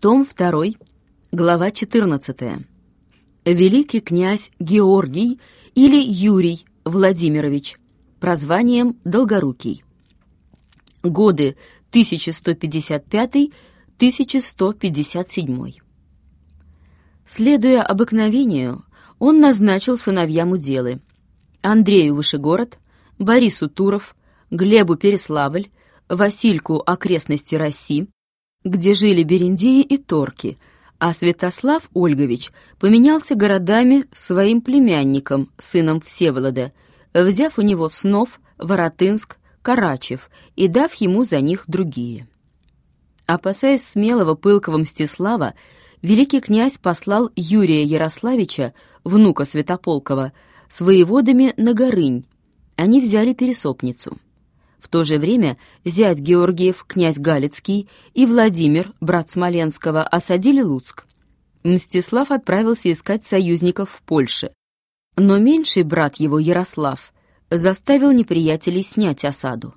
Том 2, глава 14. Великий князь Георгий или Юрий Владимирович, прозванием Долгорукий. Годы 1155-1157. Следуя обыкновению, он назначил сыновьям уделы Андрею Вышегород, Борису Туров, Глебу Переславль, Васильку окрестности России, где жили бериндеи и торки, а Святослав Ольгович поменялся городами своим племянником, сыном Всеволода, взяв у него снов, Воротынск, Карачев и дав ему за них другие. Опасаясь смелого пылкого Мстислава, великий князь послал Юрия Ярославича, внука Святополкова, с воеводами на Горынь. Они взяли пересопницу. В то же время зять Георгиев, князь Галицкий, и Владимир, брат Смоленского, осадили Луцк. Мстислав отправился искать союзников в Польше. Но меньший брат его, Ярослав, заставил неприятелей снять осаду.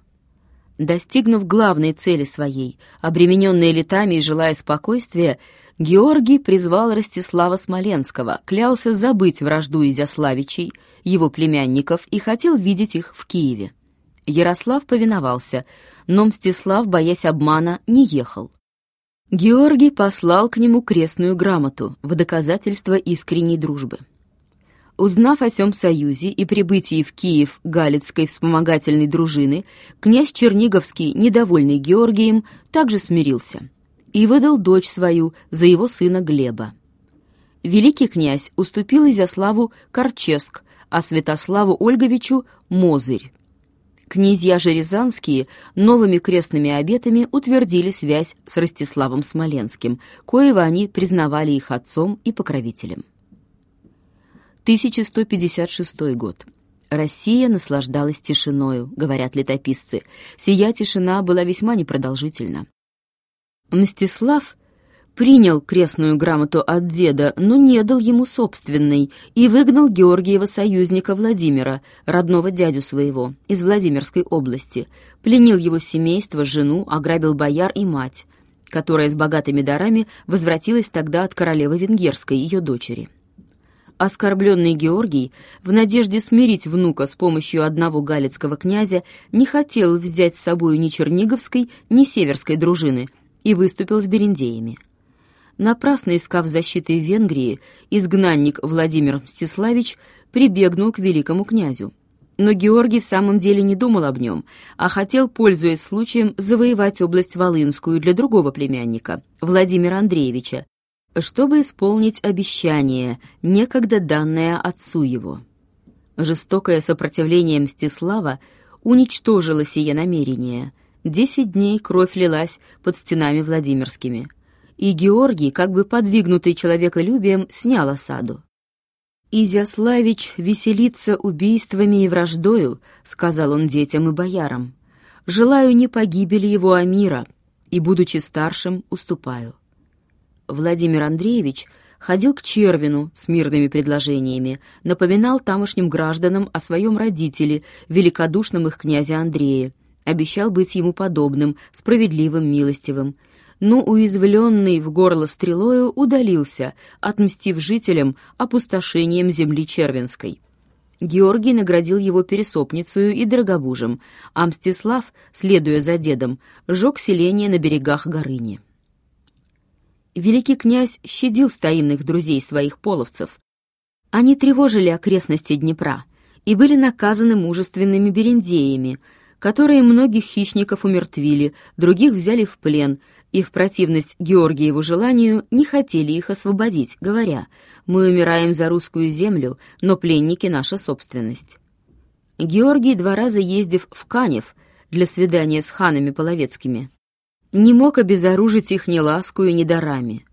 Достигнув главной цели своей, обремененный летами и желая спокойствия, Георгий призвал Ростислава Смоленского, клялся забыть вражду Изяславичей, его племянников, и хотел видеть их в Киеве. Ярослав повиновался, но Мстислав, боясь обмана, не ехал. Георгий послал к нему крестную грамоту в доказательство искренней дружбы. Узнав о сём союзе и прибытии в Киев Галицкой вспомогательной дружины, князь Черниговский, недовольный Георгием, также смирился и выдал дочь свою за его сына Глеба. Великий князь уступил Изяславу Корческ, а Святославу Ольговичу — Мозырь. Князья же Рязанские новыми крестными обетами утвердили связь с Ростиславом Смоленским, коего они признавали их отцом и покровителем. 1156 год. Россия наслаждалась тишиною, говорят летописцы. Сия тишина была весьма непродолжительна. Мстислав принял крестную грамоту от деда, но не дал ему собственной и выгнал Георгиева союзника Владимира, родного дядю своего, из Владимирской области, пленил его семейство, жену, ограбил бояр и мать, которая с богатыми дарами возвратилась тогда от королевы Венгерской, ее дочери. Оскорбленный Георгий, в надежде смирить внука с помощью одного галицкого князя, не хотел взять с собой ни Черниговской, ни Северской дружины и выступил с берендеями. Напрасно искав защиты в Венгрии, изгнанник Владимир Мстиславич прибегнул к великому князю. Но Георгий в самом деле не думал об нем, а хотел, пользуясь случаем, завоевать область Волынскую для другого племянника, Владимира Андреевича, чтобы исполнить обещание, некогда данное отцу его. Жестокое сопротивление Мстислава уничтожило сие намерение. Десять дней кровь лилась под стенами Владимирскими — и Георгий, как бы подвигнутый человеколюбием, снял осаду. «Изяславич веселится убийствами и враждою», — сказал он детям и боярам. «Желаю не погибели его, а мира, и, будучи старшим, уступаю». Владимир Андреевич ходил к Червину с мирными предложениями, напоминал тамошним гражданам о своем родителе, великодушном их князе Андрее, обещал быть ему подобным, справедливым, милостивым — но уязвленный в горло стрелою удалился, отмстив жителям опустошением земли Червинской. Георгий наградил его пересопницею и дорогобужем, а Мстислав, следуя за дедом, жег селение на берегах Горыни. Великий князь щадил старинных друзей своих половцев. Они тревожили окрестности Днепра и были наказаны мужественными берендеями, которые многих хищников умертвили, других взяли в плен — и в противность Георгиеву желанию не хотели их освободить, говоря, «Мы умираем за русскую землю, но пленники — наша собственность». Георгий, два раза ездив в Канев для свидания с ханами половецкими, не мог обезоружить их ни ласкою, ни дарами.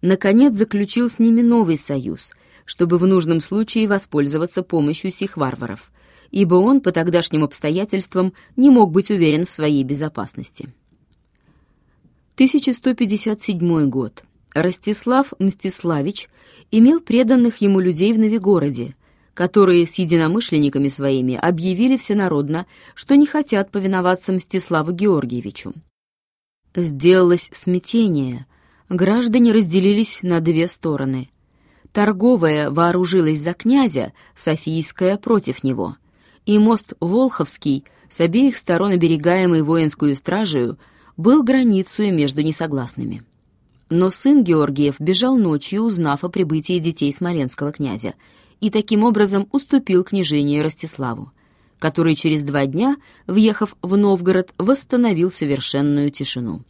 Наконец заключил с ними новый союз, чтобы в нужном случае воспользоваться помощью сих варваров, ибо он по тогдашним обстоятельствам не мог быть уверен в своей безопасности. 1157 год. Ростислав Мстиславич имел преданных ему людей в Новигороде, которые с единомышленниками своими объявили всенародно, что не хотят повиноваться Мстиславу Георгиевичу. Сделалось смятение, граждане разделились на две стороны. Торговая вооружилась за князя, Софийская против него. И мост Волховский, с обеих сторон оберегаемый воинскую стражею, был границей между несогласными. Но сын Георгиев бежал ночью, узнав о прибытии детей смоленского князя, и таким образом уступил княжение Ростиславу, который через два дня, въехав в Новгород, восстановил совершенную тишину.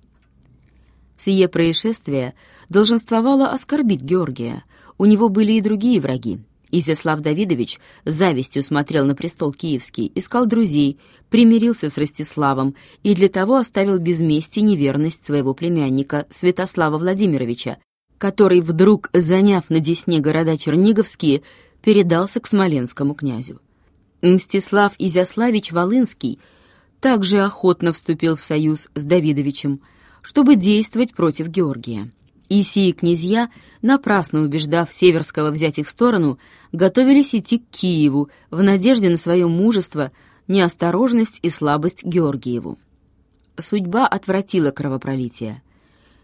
Сие происшествие долженствовало оскорбить Георгия. У него были и другие враги. Изяслав Давидович с завистью смотрел на престол киевский, искал друзей, примирился с Ростиславом и для того оставил без мести неверность своего племянника Святослава Владимировича, который вдруг, заняв на Десне города Черниговские, передался к смоленскому князю. Мстислав Изяславич Волынский также охотно вступил в союз с Давидовичем, чтобы действовать против Георгия. И сии князья, напрасно убеждав Северского взять их сторону, готовились идти к Киеву в надежде на свое мужество, неосторожность и слабость Георгиеву. Судьба отвратила кровопролитие.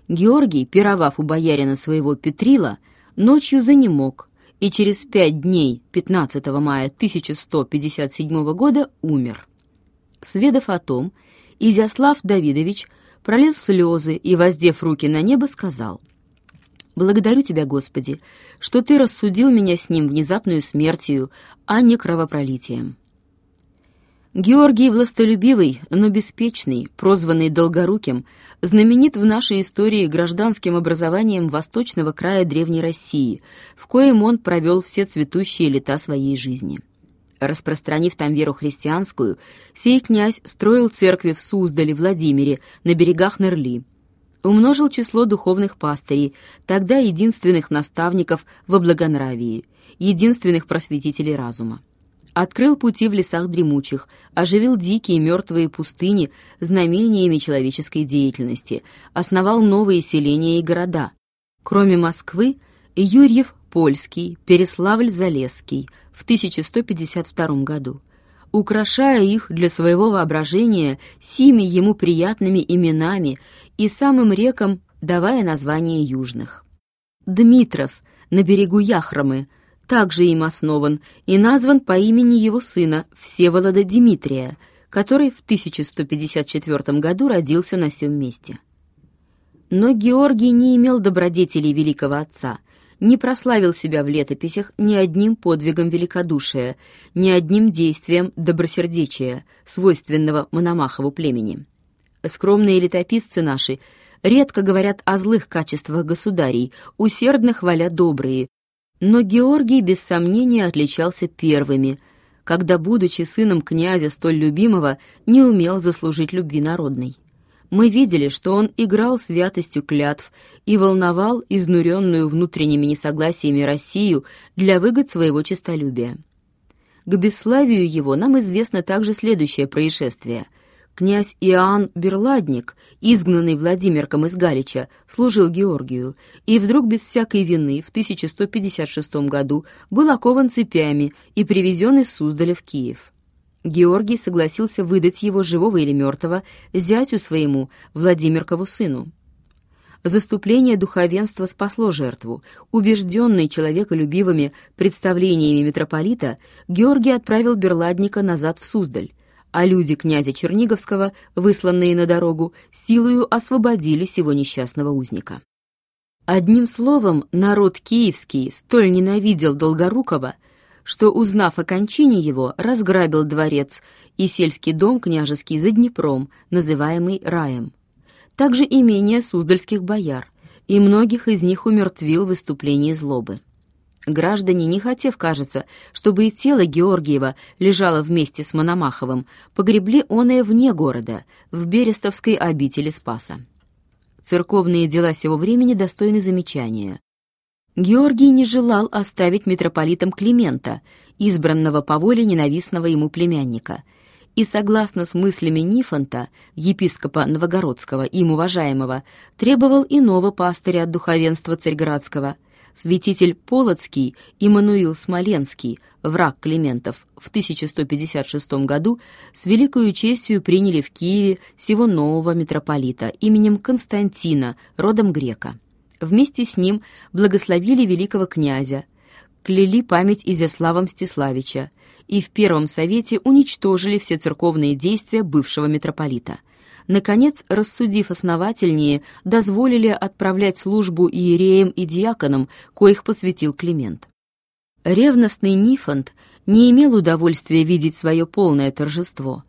Георгий, пировав у боярина своего Петрила, ночью занемог, и через пять дней, 15 мая 1157 года, умер. Сведав о том, Изяслав Давидович пролил слезы и, воздев руки на небо, сказал, «Благодарю Тебя, Господи, что Ты рассудил меня с ним внезапную смертью, а не кровопролитием». Георгий Властолюбивый, но беспечный, прозванный Долгоруким, знаменит в нашей истории гражданским образованием восточного края Древней России, в коем он провел все цветущие лета своей жизни. Распространив там веру христианскую, сей князь строил церкви в Суздале, Владимире, на берегах Нерли. Умножил число духовных пастырей, тогда единственных наставников во благонравии, единственных просветителей разума открыл пути в лесах дремучих, оживил дикие мертвые пустыни знамениями человеческой деятельности, основал новые селения и города. Кроме Москвы, Юрьев Польский, Переславль-Залесский в 1152 году, украшая их для своего воображения сими ему приятными именами и самым рекам давая название южных. Дмитров на берегу Яхромы – также им основан и назван по имени его сына Всеволода Дмитрия, который в 1154 году родился на сём месте. Но Георгий не имел добродетелей великого отца, не прославил себя в летописях ни одним подвигом великодушия, ни одним действием добросердечия, свойственного Мономахову племени. Скромные летописцы наши редко говорят о злых качествах государей, усердно хваля добрые, но Георгий без сомнения отличался первыми, когда, будучи сыном князя столь любимого, не умел заслужить любви народной. Мы видели, что он играл святостью клятв и волновал изнуренную внутренними несогласиями Россию для выгод своего честолюбия. К бесславию его нам известно также следующее происшествие — Князь Иоанн Берладник, изгнанный Владимирком из Галича, служил Георгию, и вдруг без всякой вины в 1156 году был окован цепями и привезен из Суздаля в Киев. Георгий согласился выдать его, живого или мертвого, зятю своему, Владимиркову сыну. Заступление духовенства спасло жертву. Убежденный человеколюбивыми представлениями митрополита, Георгий отправил Берладника назад в Суздаль, а люди князя Черниговского, высланные на дорогу, силою освободили сего несчастного узника. Одним словом, народ киевский столь ненавидел Долгорукова, что, узнав о кончине его, разграбил дворец и сельский дом княжеский за Днепром, называемый Раем. Также имение суздальских бояр, и многих из них умертвил в выступлении злобы. Граждане, не хотев, кажется, чтобы и тело Георгиева лежало вместе с Мономаховым, погребли оное вне города, в Берестовской обители Спаса. Церковные дела сего времени достойны замечания. Георгий не желал оставить митрополитом Климента, избранного по воле ненавистного ему племянника, и, согласно с мыслями Нифонта, епископа Новогородского, им уважаемого, требовал иного пастыря от духовенства Царьградского – святитель Полоцкий Иммануил Смоленский, враг Климентов, в 1156 году с великою честью приняли в Киеве сего нового митрополита именем Константина, родом грека. Вместе с ним благословили великого князя, кляли память Изяслава Мстиславича и в Первом Совете уничтожили все церковные действия бывшего митрополита. Наконец, рассудив основательнее, дозволили отправлять службу иереям и диаконам, коих посвятил Климент. Ревностный Нифонт не имел удовольствия видеть свое полное торжество.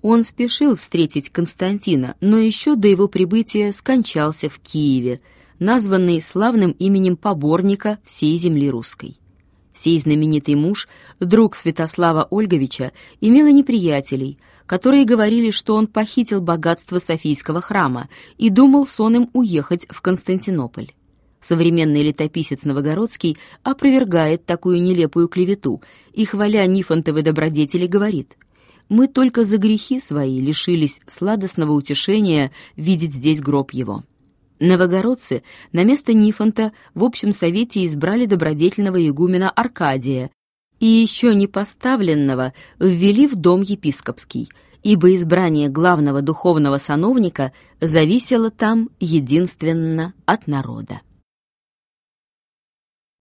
Он спешил встретить Константина, но еще до его прибытия скончался в Киеве, названный славным именем поборника всей земли русской. Сей знаменитый муж, друг Святослава Ольговича, имел неприятелей, которые говорили, что он похитил богатство Софийского храма и думал сонным уехать в Константинополь. Современный летописец Новогородский опровергает такую нелепую клевету и, хваля Нифонтовы добродетели, говорит «Мы только за грехи свои лишились сладостного утешения видеть здесь гроб его». Новогородцы на место Нифонта в общем совете избрали добродетельного игумена Аркадия и еще не поставленного ввели в дом епископский, ибо избрание главного духовного сановника зависело там единственно от народа.